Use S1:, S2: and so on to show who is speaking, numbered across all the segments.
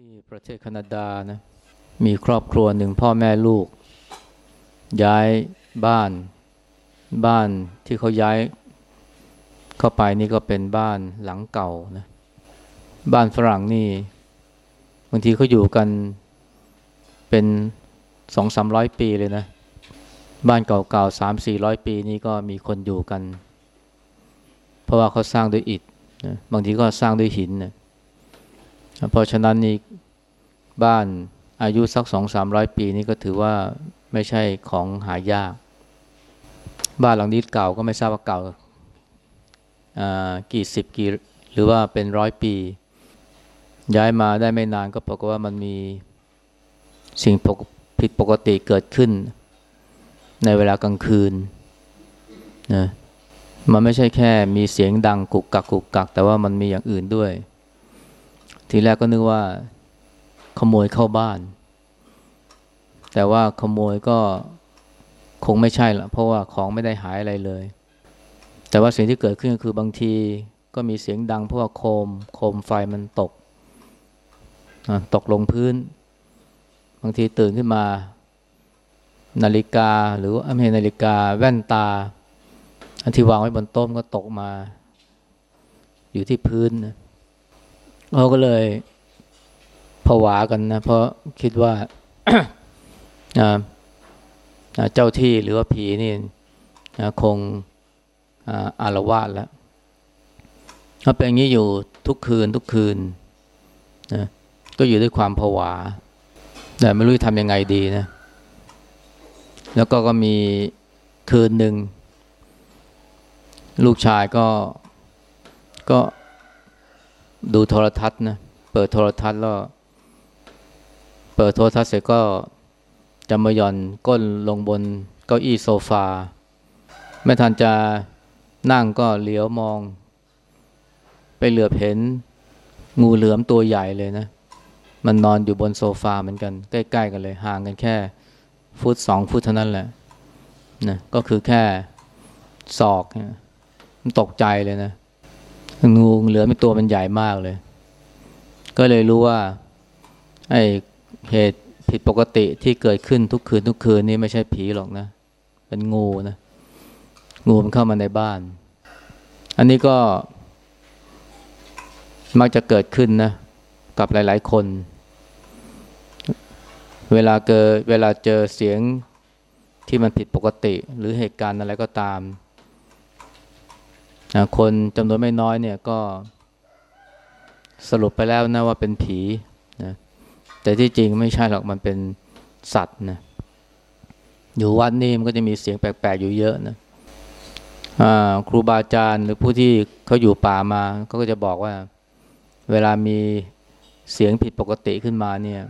S1: ที่ประเทศแคนาดานะมีครอบครัวหนึ่งพ่อแม่ลูก ย้ายบ้าน บ้านที่เขาย้าย เข้าไปนี่ก็เป็นบ้านหลังเก่านะบ้านฝรั่งนี่บางทีเขาอยู่กันเป็นสองสามร้อยปีเลยนะ บ้านเก่าๆสามสี่ร้อยปีนี่ก็มีคนอยู่กัน เพราะว่าเขาสร้างด้วยอิฐนะบางทีก็สร้างด้วยหินนะ เพราะฉะนั้นนี่บ้านอายุสักสองสามร้อยปีนี่ก็ถือว่าไม่ใช่ของหายาก บ้านหลังนี้เก่าก็ไม่ทราบว่าเก่ากี่สิบกี่หรือว่าเป็นร้อยปี ย้ายมาได้ไม่นานก็ปรากฏว่ามันมีสิ่งผิดปกติเกิดขึ้น ในเวลากลางคืนนะมันไม่ใช่แค่มีเสียงดังกุกกักกุกกัก แต่ว่ามันมีอย่างอื่นด้วย ทีแรกก็นึกว่าขโมยเข้าบ้าน แต่ว่าขโมยก็คงไม่ใช่ละเพราะว่าของไม่ได้หายอะไรเลย แต่ว่าสิ่งที่เกิดขึ้นก็คือบางทีก็มีเสียงดังเพราะว่าโคม โคมไฟมันตกตกลงพื้น บางทีตื่นขึ้นมา นาฬิกาหรือไม่ใช่นาฬิกาแว่นตา อันที่วางไว้บนโต๊ะก็ตกมา อยู่ที่พื้น เขาก็เลยผวากันนะ เพราะคิดว่าเจ้าที่หรือว่าผีนี่คงอารวาสแล้วเขาเป็นอย่างนี้อยู่ทุกคืนทุกคืนนะก็อยู่ด้วยความผวา แต่ไม่รู้ทำยังไงดีนะ แล้วก็ก็มีคืนหนึ่ง ลูกชายก็ก็ ดูโทรทัศน์นะเปิดโทรทัศน์แล้ว เปิดโทรทัศน์เสร็จก็จะมาย่อนก้นลงบนเก้าอี้โซฟา ไม่ทันจะนั่งก็เหลียวมอง ไปเหลือบเห็นงูเหลือมตัวใหญ่เลยนะ มันนอนอยู่บนโซฟาเหมือนกัน ใกล้ๆกันเลย ห่างกันแค่ ฟุตสองฟุตเท่านั้นแหละนะก็คือแค่ศอกมันตกใจเลยนะ งูเหลือมตัวมันใหญ่มากเลย ก็เลยรู้ว่าไอ้เหตุผิดปกติที่เกิดขึ้นทุกคืนทุกคืนนี้ไม่ใช่ผีหรอกนะ เป็นงูนะ งูมันเข้ามาในบ้าน อันนี้ก็มักจะเกิดขึ้นนะ กับหลาย ๆ คน เวลาเกิดเวลาเจอเสียงที่มันผิดปกติ หรือเหตุการณ์อะไรก็ตาม นะคนจำนวนไม่น้อยเนี่ยก็สรุปไปแล้วนะว่าเป็นผีนะแต่ที่จริงไม่ใช่หรอกมันเป็นสัตว์นะอยู่วัดนี่มันก็จะมีเสียงแปลกๆอยู่เยอะนะครูบาอาจารย์หรือผู้ที่เขาอยู่ป่ามาเขาก็จะบอกว่า เวลามีเสียงผิดปกติขึ้นมาเนี่ย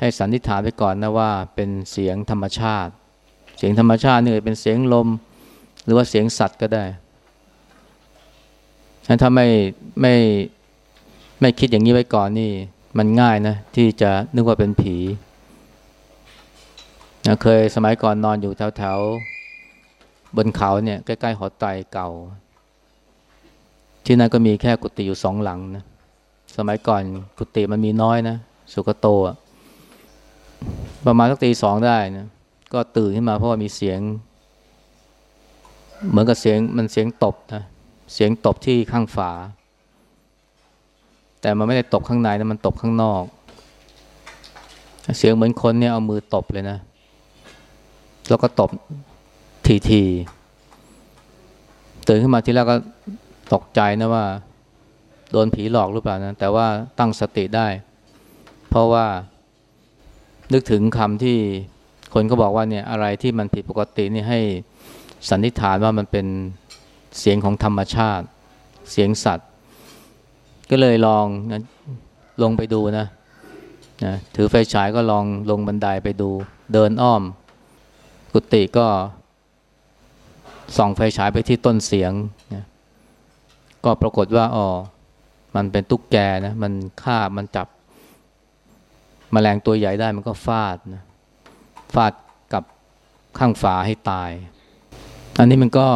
S1: ให้สันนิษฐานไปก่อนนะว่าเป็นเสียงธรรมชาติ เสียงธรรมชาตินี่เป็นเสียงลม หรือว่าเสียงสัตว์ก็ได้ ถ้าไม่ไม่ไม่คิดอย่างนี้ไว้ก่อนนี่ มันง่ายนะ ที่จะนึกว่าเป็นผีนะเคยสมัยก่อนนอนอยู่แถวแถวบนเขาเนี่ย ใกล้ๆหอไตเก่า ที่นั่นก็มีแค่กุฏิอยู่สองหลังนะสมัยก่อนกุฏิมันมีน้อยนะสุกโตะประมาณสักตีสองได้นะก็ตื่นขึ้นมาเพราะว่ามีเสียง เหมือนกับเสียงมันเสียงตบนะ เสียงตบที่ข้างฝา แต่มันไม่ได้ตบข้างในนะมันตบข้างนอก เสียงเหมือนคนเนี่ยเอามือตบเลยนะ แล้วก็ตบทีทีตื่นขึ้นมาทีแรกก็ตกใจนะว่า โดนผีหลอกหรือเปล่านะ แต่ว่าตั้งสติได้ เพราะว่านึกถึงคำที่คนก็บอกว่าเนี่ยอะไรที่มันผิดปกตินี่ให้สันนิษฐานว่ามันเป็น เสียงของธรรมชาติ เสียงสัตว์ ก็เลยลองนะลงไปดูนะนะถือไฟฉายก็ลองลงบันไดไปดู เดินอ้อม กุฏิก็ส่องไฟฉายไปที่ต้นเสียงนะก็ปรากฏว่าอ๋อมันเป็นตุ๊กแกนะมันฆ่ามันจับมแมลงตัวใหญ่ได้มันก็ฟาดนะฟาดกับข้างฝาให้ตาย อันนี้มันก็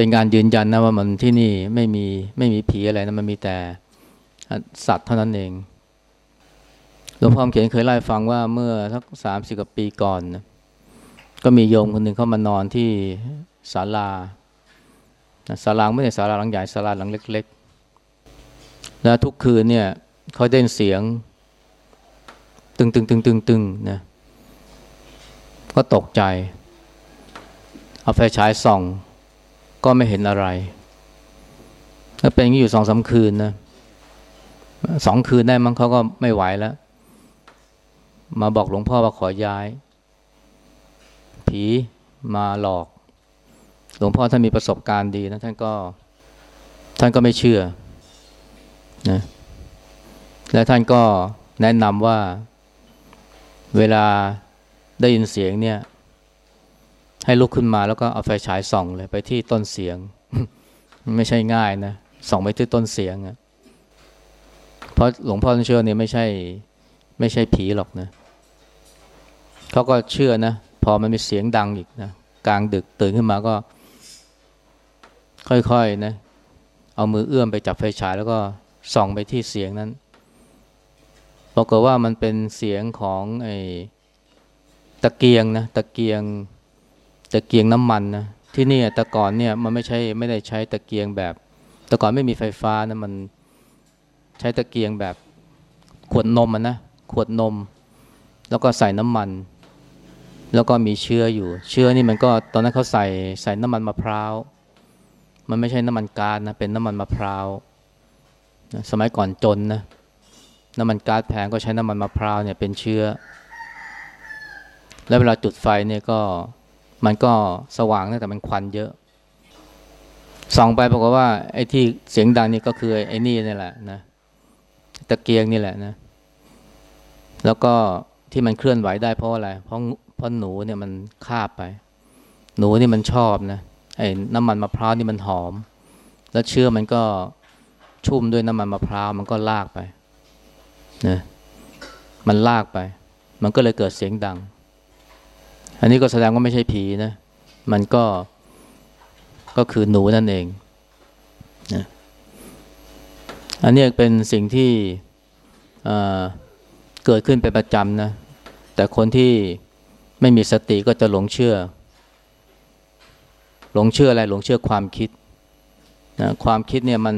S1: เป็นการยืนยันนะว่ามันที่นี่ไม่มีไม่มีผีอะไรนะมันมีแต่สัตว์เท่านั้นเองหลวงพ่อเขียนเคยเล่าให้ฟังว่าเมื่อสักสามสิบกว่าปีก่อนนะก็มีโยมคนหนึ่งเข้ามานอนที่ศาลาศาลาไม่ใช่ศาลาหลังใหญ่ศาลาหลังเล็ก ๆ แล้วทุกคืนเนี่ยเขาได้ยินเสียง ตึงตึงตึงตึงตึงนะก็ตกใจ เอาไฟฉายส่อง ก็ไม่เห็นอะไรแล้วเป็นอย่างนี้อยู่สองสาคืนนะสองคืนได้มั้งเขาก็ไม่ไหวแล้ว มาบอกหลวงพ่อว่าขอย้าย ผีมาหลอก หลวงพ่อท่านมีประสบการณ์ดีนะท่านก็ท่านก็ไม่เชื่อนะและท่านก็แนะนำว่าเวลาได้ยินเสียงเนี่ย ให้ลุกขึ้นมาแล้วก็เอาไฟฉายส่องเลยไปที่ต้นเสียง ไม่ใช่ง่ายนะส่องไปที่ต้นเสียงอะเพราะหลวงพ่อท่านเชื่อเนี่ยไม่ใช่ไม่ใช่ผีหรอกนะเขาก็เชื่อนะพอมันมีเสียงดังอีกนะกลางดึกตื่นขึ้นมาก็ ค่อยๆนะเอามือเอื้อมไปจับไฟฉายแล้วก็ส่องไปที่เสียงนั้นปรากฏว่ามันเป็นเสียงของไอ้ตะเกียงนะตะเกียง ตะเกียงน้ำมันนะที่นี่แต่ก่อนเนี่ยมันไม่ใช่ไม่ได้ใช้ตะเกียงแบบแต่ก่อนไม่มีไฟฟ้านะมันใช้ตะเกียงแบบขวดนมนะขวดนม แล้วก็ใส่น้ำมัน แล้วก็มีเชื้ออยู่ เชื้อนี่มันก็ตอนนั้นเขาใส่ใส่น้ำมันมะพร้าว มันไม่ใช่น้ำมันก๊าซนะเป็นน้ำมันมะพร้าวสมัยก่อนจนนะน้ำมันก๊าซแพงก็ใช้น้ำมันมะพร้าวเนี่ยเป็นเชื้อ แล้วเวลาจุดไฟเนี่ยก็ มันก็สว่างนะแต่มันควันเยอะส่องไปบอกว่า ไอ้ที่เสียงดังนี่ก็คือไอ้นี่นี่แหละนะตะเกียงนี่แหละนะ แล้วก็ที่มันเคลื่อนไหวได้เพราะอะไร เพราะเพราะหนูเนี่ยมันคาบไป หนูนี่มันชอบนะไอ้น้ำมันมะพร้าวนี่มันหอม แล้วเชื้อมันก็ชุ่มด้วยน้ำมันมะพร้าวมันก็ลากไปนะมันลากไป มันก็เลยเกิดเสียงดัง อันนี้ก็แสดงว่าไม่ใช่ผีนะ มันก็ก็คือหนูนั่นเองนะอันนี้เป็นสิ่งที่เกิดขึ้นเป็นประจำนะ แต่คนที่ไม่มีสติก็จะหลงเชื่อ หลงเชื่ออะไรหลงเชื่อความคิดนะความคิดเนี่ยมัน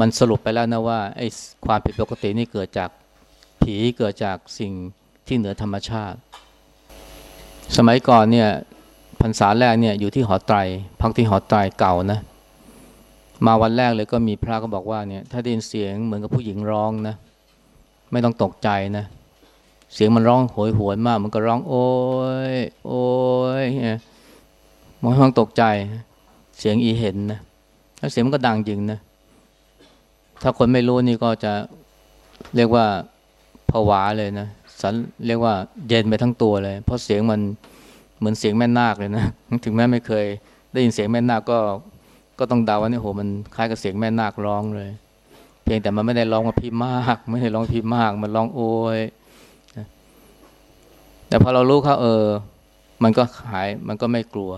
S1: มันสรุปไปแล้วนะว่าไอ้ความผิดปกตินี่เกิดจากผีเกิดจากสิ่งที่เหนือธรรมชาติ สมัยก่อนเนี่ยพรรษาแรกเนี่ยอยู่ที่หอไตรพักที่หอไตรเก่านะมาวันแรกเลยก็มีพระก็บอกว่าเนี่ยถ้าได้ยินเสียงเหมือนกับผู้หญิงร้องนะไม่ต้องตกใจนะ เสียงมันร้องโหยหวนมาก มันก็ร้องโอ้ยโอ้ยเนี่ยมันต้องตกใจ เสียงอีเห็นนะแล้วเสียงมันก็ดังจริงนะถ้าคนไม่รู้นี่ก็จะเรียกว่าผวาเลยนะ สันเรียกว่าเย็นไปทั้งตัวเลย เพราะเสียงมันเหมือนเสียงแม่นาคเลยนะถึงแม้ไม่เคย ได้ยินเสียงแม่นาคก็ก็ต้องเดาว่านี่โหมันคล้ายกับเสียงแม่นาคร้องเลย เพียงแต่มันไม่ได้ร้องว่าพี่มาก ไม่ได้ร้องพี่มาก มันร้องโอยแต่พอเรารู้เขาเออ มันก็หายมันก็ไม่กลัว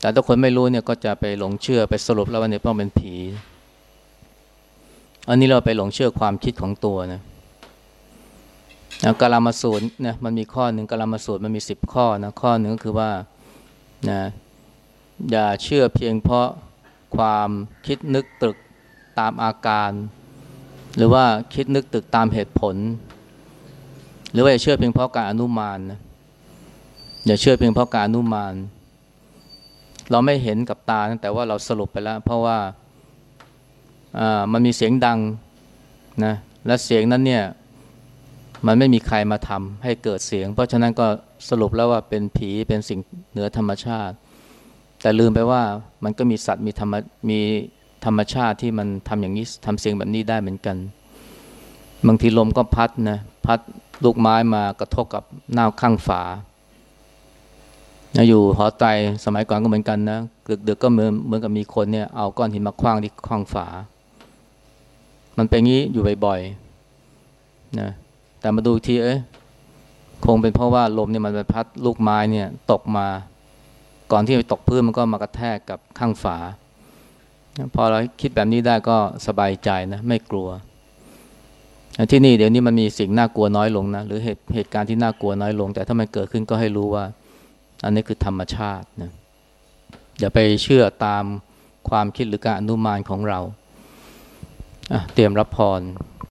S1: แต่ถ้าคนไม่รู้เนี่ยก็จะไปหลงเชื่อไปสรุปแล้วว่าเนี่ยต้องเป็นผี อันนี้เราไปหลงเชื่อความคิดของตัวนะ กาลามาสูตรนี่ยมันมีข้อหนึ่งกาลามาสูตรมันมีสิบข้อนะข้อหนึ่งก็คือว่านะอย่าเชื่อเพียงเพราะความคิดนึกตึกตามอาการ หรือว่าคิดนึกตึกตามเหตุผล หรือว่าอย่าเชื่อเพียงเพราะการอนุมานนะอย่าเชื่อเพียงเพราะการอนุมาน เราไม่เห็นกับตาแต่ว่าเราสรุปไปแล้ว เพราะว่ามันมีเสียงดังนะและเสียงนั้นเนี่ย มันไม่มีใครมาทำให้เกิดเสียง เพราะฉะนั้นก็สรุปแล้วว่าเป็นผีเป็นสิ่งเหนือธรรมชาติ แต่ลืมไปว่ามันก็มีสัตว์มีธรรมมีธรรมชาติที่มันทำอย่างนี้ทำเสียงแบบนี้ได้เหมือนกัน บางทีลมก็พัดนะพัดลูกไม้มากระทบกับหน้าข้างฝาอยู่หอไตสมัยก่อนก็เหมือนกันนะดึกๆก็เหมือนเหมือนกับมีคนเนี่ยเอาก้อนหินมาคว้างที่ข้างฝา มันเป็นงี้อยู่บ่อยๆนะ แต่มาดูทีเอ้ยคงเป็นเพราะว่าลมเนี่ยมันไปพัดลูกไม้เนี่ยตกมา ก่อนที่จะตกพื้นมันก็มากระแทกกับข้างฝา พอเราคิดแบบนี้ได้ก็สบายใจนะไม่กลัว ที่นี่เดี๋ยวนี้มันมีสิ่งน่ากลัวน้อยลงนะหรือเหตุเหตุการณ์ที่น่ากลัวน้อยลง แต่ถ้ามันเกิดขึ้นก็ให้รู้ว่า อันนี้คือธรรมชาตินะอย่าไปเชื่อตามความคิดหรือการอนุมานของเราเตรียมรับพร